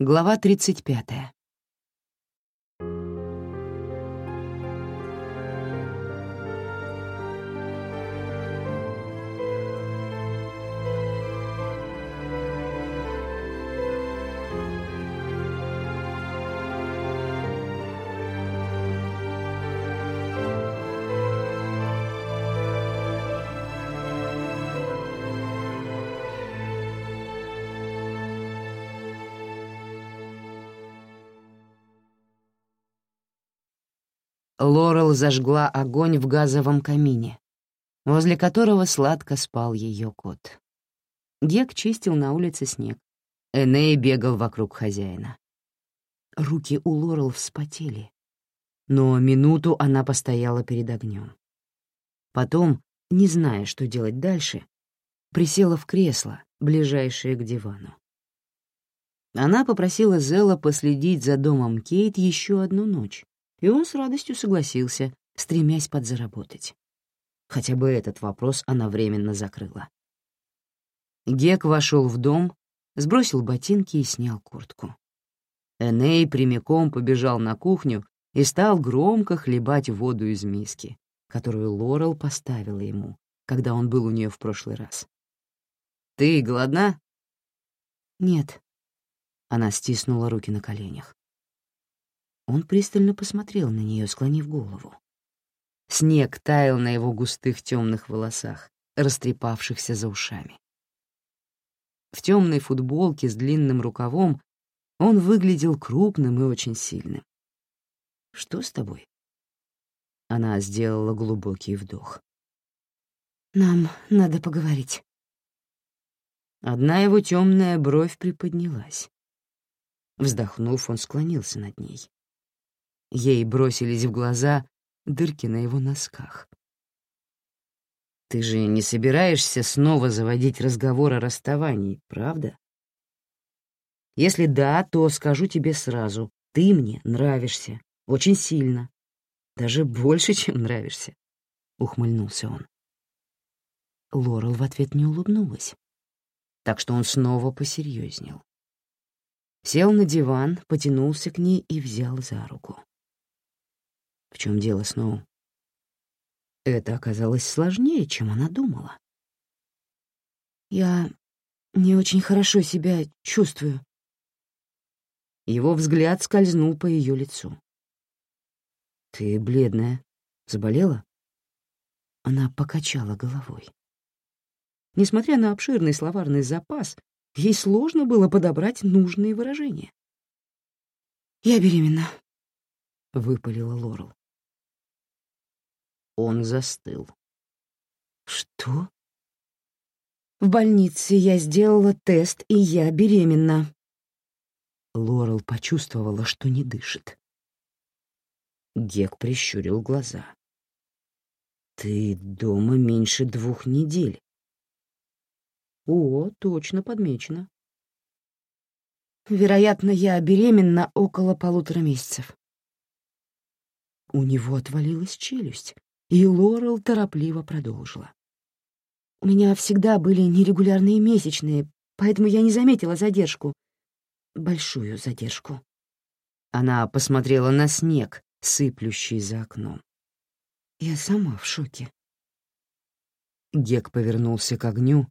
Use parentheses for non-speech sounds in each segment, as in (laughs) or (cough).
Глава 35. Лорел зажгла огонь в газовом камине, возле которого сладко спал ее кот. Гек чистил на улице снег. Эней бегал вокруг хозяина. Руки у Лорел вспотели, но минуту она постояла перед огнем. Потом, не зная, что делать дальше, присела в кресло, ближайшее к дивану. Она попросила Зела последить за домом Кейт еще одну ночь, и он с радостью согласился, стремясь подзаработать. Хотя бы этот вопрос она временно закрыла. Гек вошел в дом, сбросил ботинки и снял куртку. Эней прямиком побежал на кухню и стал громко хлебать воду из миски, которую Лорел поставила ему, когда он был у нее в прошлый раз. «Ты голодна?» «Нет». Она стиснула руки на коленях. Он пристально посмотрел на нее, склонив голову. Снег таял на его густых темных волосах, растрепавшихся за ушами. В темной футболке с длинным рукавом он выглядел крупным и очень сильным. «Что с тобой?» Она сделала глубокий вдох. «Нам надо поговорить». Одна его темная бровь приподнялась. Вздохнув, он склонился над ней. Ей бросились в глаза дырки на его носках. «Ты же не собираешься снова заводить разговор о расставании, правда?» «Если да, то скажу тебе сразу. Ты мне нравишься. Очень сильно. Даже больше, чем нравишься», — ухмыльнулся он. Лорел в ответ не улыбнулась, так что он снова посерьезнел. Сел на диван, потянулся к ней и взял за руку. В чем дело, Сноу? Это оказалось сложнее, чем она думала. Я не очень хорошо себя чувствую. Его взгляд скользнул по ее лицу. Ты бледная. Заболела? Она покачала головой. Несмотря на обширный словарный запас, ей сложно было подобрать нужные выражения. «Я беременна», — выпалила Лорел. Он застыл. «Что?» «В больнице я сделала тест, и я беременна». Лорел почувствовала, что не дышит. Гек прищурил глаза. «Ты дома меньше двух недель». «О, точно подмечено». «Вероятно, я беременна около полутора месяцев». У него отвалилась челюсть. И Лорел торопливо продолжила. «У меня всегда были нерегулярные месячные, поэтому я не заметила задержку. Большую задержку». Она посмотрела на снег, сыплющий за окном. Я сама в шоке. Гек повернулся к огню,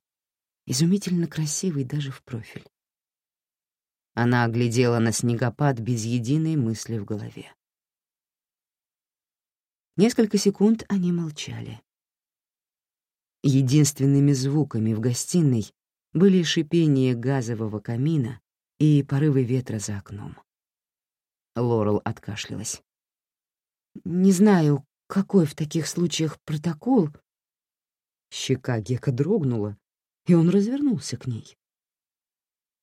изумительно красивый даже в профиль. Она оглядела на снегопад без единой мысли в голове. Несколько секунд они молчали. Единственными звуками в гостиной были шипение газового камина и порывы ветра за окном. Лорел откашлялась. «Не знаю, какой в таких случаях протокол...» Щека Гека дрогнула, и он развернулся к ней.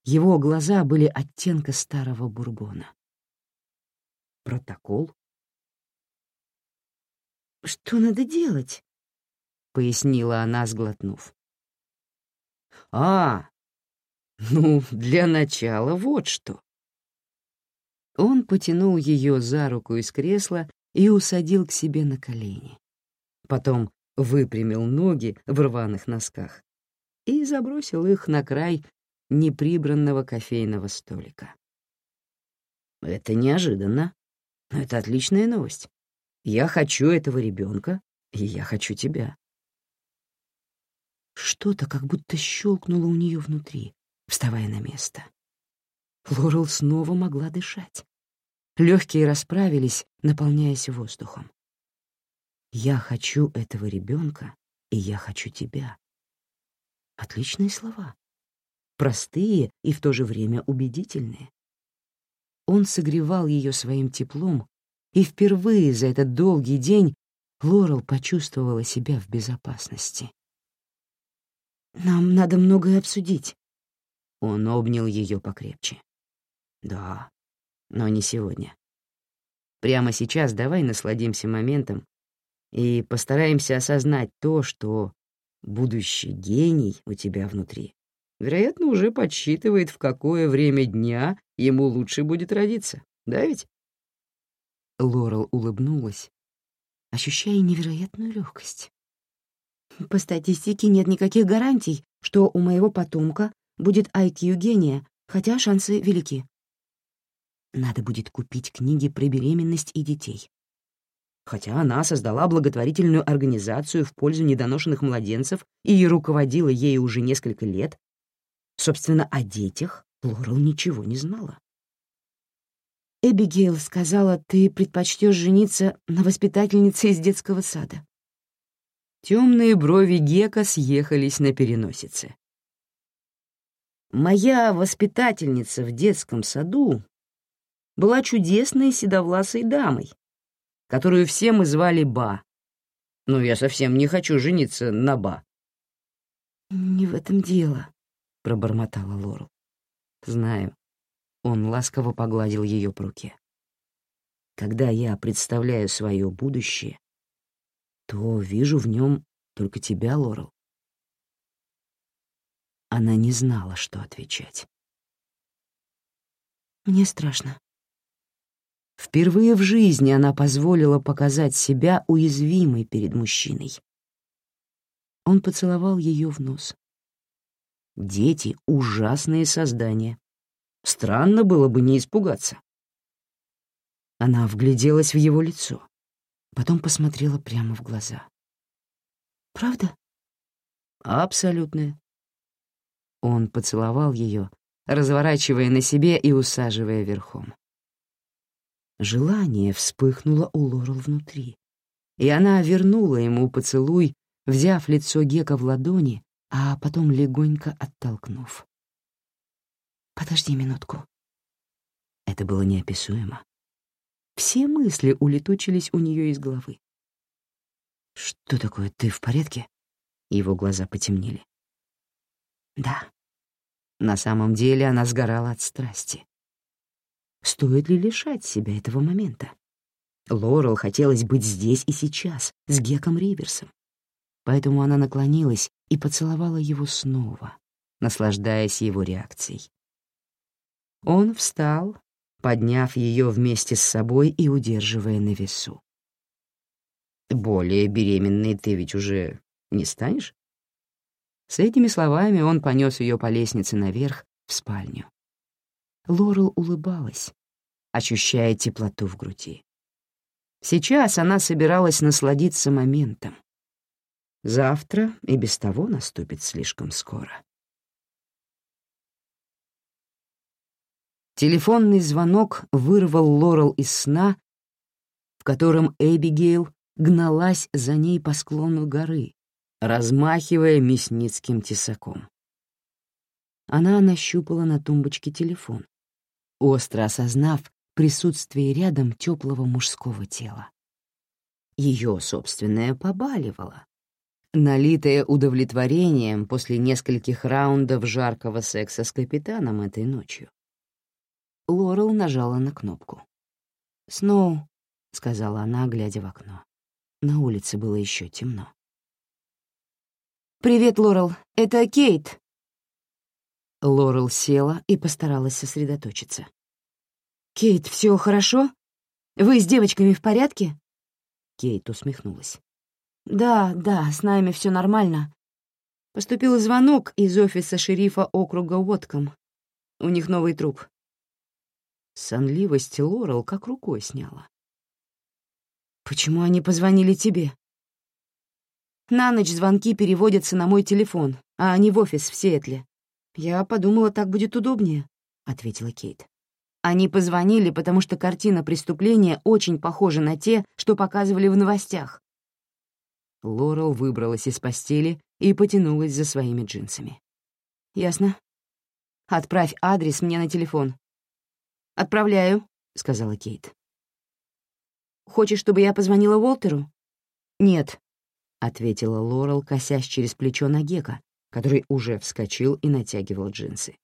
Его глаза были оттенка старого бурбона. «Протокол?» «Что надо делать?» — пояснила она, сглотнув. «А, ну, для начала вот что». Он потянул ее за руку из кресла и усадил к себе на колени. Потом выпрямил ноги в рваных носках и забросил их на край неприбранного кофейного столика. Это неожиданно, но это отличная новость. Я хочу этого ребенка, и я хочу тебя. Что-то как будто щелкнуло у нее внутри, вставая на место. Лорел снова могла дышать. Легкие расправились, наполняясь воздухом. «Я хочу этого ребенка, и я хочу тебя». Отличные слова. Простые и в то же время убедительные. Он согревал ее своим теплом, и впервые за этот долгий день Лорел почувствовала себя в безопасности. «Нам надо многое обсудить». Он обнял ее покрепче. «Да, но не сегодня. Прямо сейчас давай насладимся моментом и постараемся осознать то, что будущий гений у тебя внутри, вероятно, уже подсчитывает, в какое время дня ему лучше будет родиться, да ведь?» Лорел улыбнулась, ощущая невероятную легкость. По статистике нет никаких гарантий, что у моего потомка будет IQ гения, хотя шансы велики. Надо будет купить книги про беременность и детей. Хотя она создала благотворительную организацию в пользу недоношенных младенцев и руководила ею уже несколько лет, собственно, о детях Лорел ничего не знала. Эбигейл сказала, ты предпочтешь жениться на воспитательнице из детского сада. Темные брови Гека съехались на переносице. Моя воспитательница в детском саду была чудесной седовласой дамой, которую все мы звали Ба. Но я совсем не хочу жениться на Ба. «Не в этом дело», — пробормотала Лорел. «Знаю». Он ласково погладил ее по руке. «Когда я представляю свое будущее, то вижу в нем только тебя, Лорел. Она не знала, что отвечать. Мне страшно. Впервые в жизни она позволила показать себя уязвимой перед мужчиной. Он поцеловал ее в нос. Дети — ужасные создания. Странно было бы не испугаться. Она вгляделась в его лицо потом посмотрела прямо в глаза. «Правда?» «Абсолютная». Он поцеловал ее, разворачивая на себе и усаживая верхом. Желание вспыхнуло у Лорел внутри, и она вернула ему поцелуй, взяв лицо Гека в ладони, а потом легонько оттолкнув. «Подожди минутку». Это было неописуемо. Все мысли улетучились у нее из головы. «Что такое, ты в порядке?» Его глаза потемнели. «Да». На самом деле она сгорала от страсти. Стоит ли лишать себя этого момента? Лорел хотелось быть здесь и сейчас, с Геком Риверсом. Поэтому она наклонилась и поцеловала его снова, наслаждаясь его реакцией. Он встал, подняв ее вместе с собой и удерживая на весу. «Более беременной ты ведь уже не станешь?» С этими словами он понес ее по лестнице наверх в спальню. Лорел улыбалась, ощущая теплоту в груди. Сейчас она собиралась насладиться моментом. Завтра и без того наступит слишком скоро. Телефонный звонок вырвал Лорел из сна, в котором Эбигейл гналась за ней по склону горы, размахивая мясницким тесаком. Она нащупала на тумбочке телефон, остро осознав присутствие рядом теплого мужского тела. Ее собственное побаливало, налитое удовлетворением после нескольких раундов жаркого секса с капитаном этой ночью. Лорел нажала на кнопку. «Сноу», — сказала она, глядя в окно. На улице было еще темно. «Привет, Лорел, это Кейт». Лорел села и постаралась сосредоточиться. «Кейт, все хорошо? Вы с девочками в порядке?» Кейт усмехнулась. «Да, да, с нами все нормально. Поступил звонок из офиса шерифа округа Уотком. У них новый труп. Сонливость Лорел как рукой сняла. «Почему они позвонили тебе?» «На ночь звонки переводятся на мой телефон, а не в офис в Сиэтле. Я подумала, так будет удобнее», — ответила Кейт. «Они позвонили, потому что картина преступления очень похожа на те, что показывали в новостях». Лорел выбралась из постели и потянулась за своими джинсами. «Ясно. Отправь адрес мне на телефон». «Отправляю», — сказала Кейт. «Хочешь, чтобы я позвонила Уолтеру?» «Нет», — ответила Лорел, косясь через плечо на Гека, который уже вскочил и натягивал джинсы.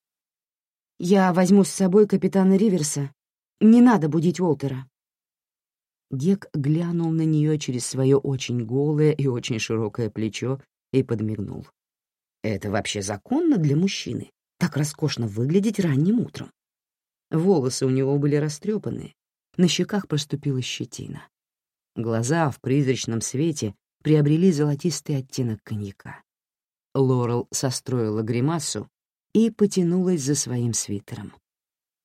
«Я возьму с собой капитана Риверса. Не надо будить Уолтера». Гек глянул на нее через свое очень голое и очень широкое плечо и подмигнул. «Это вообще законно для мужчины? Так роскошно выглядеть ранним утром?» Волосы у него были растрепанные, на щеках проступила щетина. Глаза в призрачном свете приобрели золотистый оттенок коньяка. Лорел состроила гримасу и потянулась за своим свитером.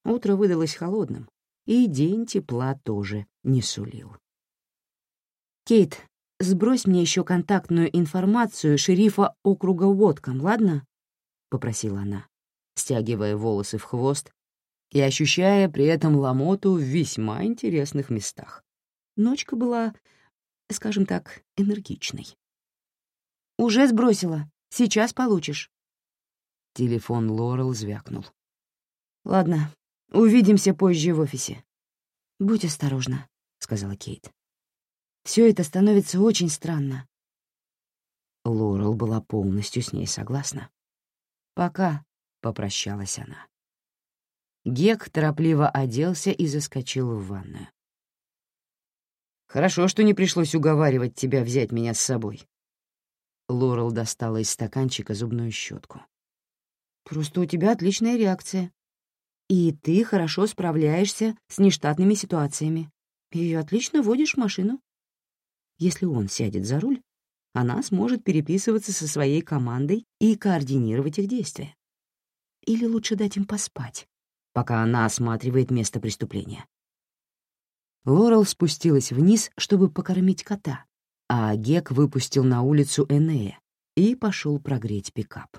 Утро выдалось холодным, и день тепла тоже не сулил. «Кейт, сбрось мне еще контактную информацию шерифа округа Уотком, ладно?» — попросила она, стягивая волосы в хвост и ощущая при этом ломоту в весьма интересных местах. Ночка была, скажем так, энергичной. «Уже сбросила. Сейчас получишь». Телефон Лорел звякнул. «Ладно, увидимся позже в офисе». «Будь осторожна», — сказала Кейт. Все это становится очень странно». Лорел была полностью с ней согласна. «Пока», — попрощалась она. Гек торопливо оделся и заскочил в ванную. «Хорошо, что не пришлось уговаривать тебя взять меня с собой», Лорел достала из стаканчика зубную щетку. «Просто у тебя отличная реакция. И ты хорошо справляешься с нештатными ситуациями. И отлично водишь машину. Если он сядет за руль, она сможет переписываться со своей командой и координировать их действия. Или лучше дать им поспать, пока она осматривает место преступления. Лорел спустилась вниз, чтобы покормить кота, а Гек выпустил на улицу Энея и пошел прогреть пикап.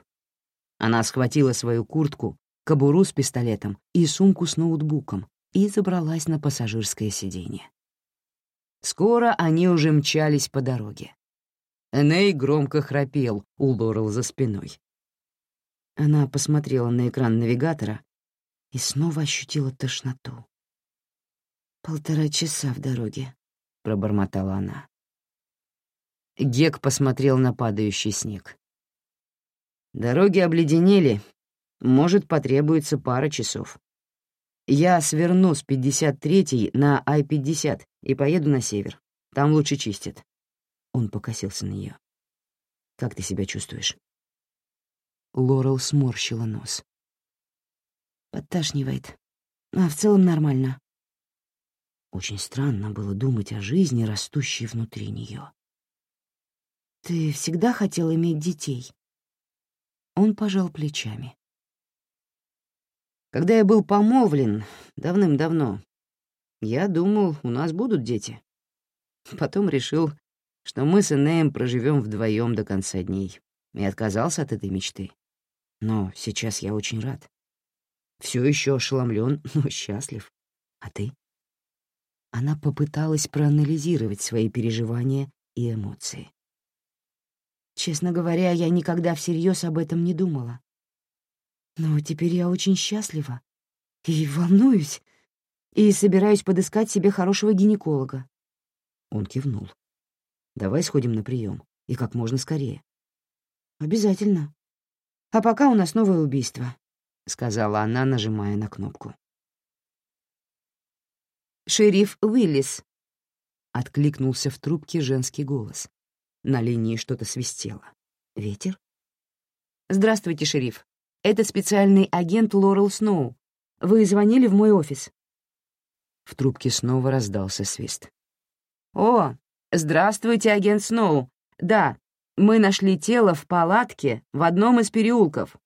Она схватила свою куртку, кобуру с пистолетом и сумку с ноутбуком и забралась на пассажирское сиденье. Скоро они уже мчались по дороге. Эней громко храпел у Лорел за спиной. Она посмотрела на экран навигатора и снова ощутила тошноту. «Полтора часа в дороге», — пробормотала она. Гек посмотрел на падающий снег. «Дороги обледенели. Может, потребуется пара часов. Я сверну с 53-й на Ай-50 и поеду на север. Там лучше чистят». Он покосился на нее. «Как ты себя чувствуешь?» Лорел сморщила нос. «Подташнивает. А в целом нормально». Очень странно было думать о жизни, растущей внутри нее. «Ты всегда хотел иметь детей?» Он пожал плечами. «Когда я был помолвлен, давным-давно, я думал, у нас будут дети. Потом решил, что мы с Энеем проживем вдвоем до конца дней, и отказался от этой мечты. Но сейчас я очень рад. Все еще ошеломлен, (laughs) но счастлив. А ты?» Она попыталась проанализировать свои переживания и эмоции. Честно говоря, я никогда всерьез об этом не думала. Но теперь я очень счастлива и волнуюсь, и собираюсь подыскать себе хорошего гинеколога. Он кивнул. «Давай сходим на прием, и как можно скорее». «Обязательно. А пока у нас новое убийство», — сказала она, нажимая на кнопку. «Шериф Уиллис», — откликнулся в трубке женский голос. На линии что-то свистело. Ветер? «Здравствуйте, шериф. Это специальный агент Лорел Сноу. Вы звонили в мой офис?» В трубке снова раздался свист. «О, здравствуйте, агент Сноу. Да, мы нашли тело в палатке в одном из переулков».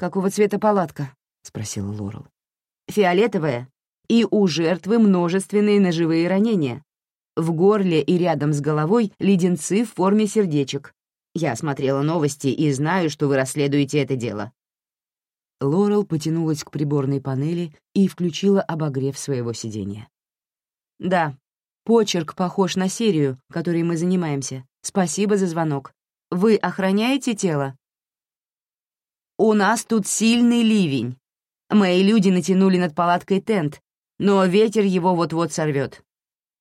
«Какого цвета палатка?» — спросила Лорел. «Фиолетовая. И у жертвы множественные ножевые ранения. В горле и рядом с головой леденцы в форме сердечек. Я смотрела новости и знаю, что вы расследуете это дело». Лорел потянулась к приборной панели и включила обогрев своего сиденья. «Да, почерк похож на серию, которой мы занимаемся. Спасибо за звонок. Вы охраняете тело?» «У нас тут сильный ливень. Мои люди натянули над палаткой тент, но ветер его вот-вот сорвет.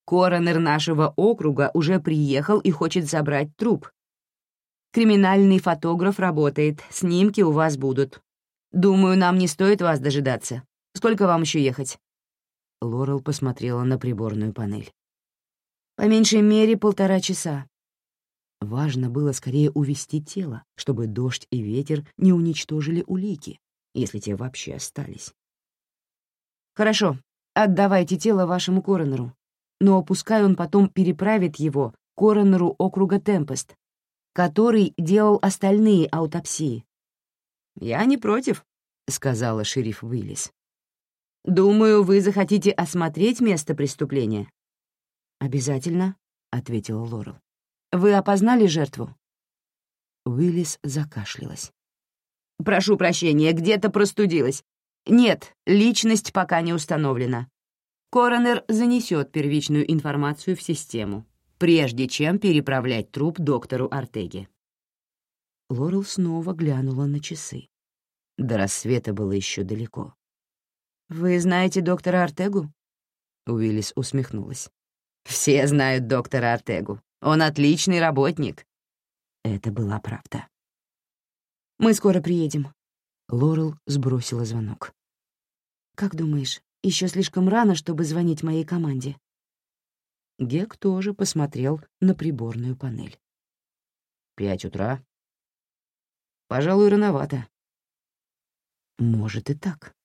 Коронер нашего округа уже приехал и хочет забрать труп. Криминальный фотограф работает, снимки у вас будут. Думаю, нам не стоит вас дожидаться. Сколько вам еще ехать?» Лорел посмотрела на приборную панель. «По меньшей мере полтора часа. Важно было скорее увести тело, чтобы дождь и ветер не уничтожили улики, если те вообще остались. «Хорошо, отдавайте тело вашему коронеру, но пускай он потом переправит его коронеру округа Темпест, который делал остальные аутопсии». «Я не против», — сказала шериф Уиллис. «Думаю, вы захотите осмотреть место преступления». «Обязательно», — ответила Лорел. Вы опознали жертву?» Уиллис закашлялась. «Прошу прощения, где-то простудилась. Нет, личность пока не установлена. Коронер занесет первичную информацию в систему, прежде чем переправлять труп доктору Артеге». Лорел снова глянула на часы. До рассвета было еще далеко. «Вы знаете доктора Артегу?» Уиллис усмехнулась. «Все знают доктора Артегу. Он отличный работник». Это была правда. «Мы скоро приедем». Лорел сбросила звонок. «Как думаешь, еще слишком рано, чтобы звонить моей команде?» Гек тоже посмотрел на приборную панель. «Пять утра. Пожалуй, рановато». Может и так,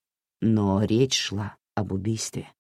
но речь шла об убийстве.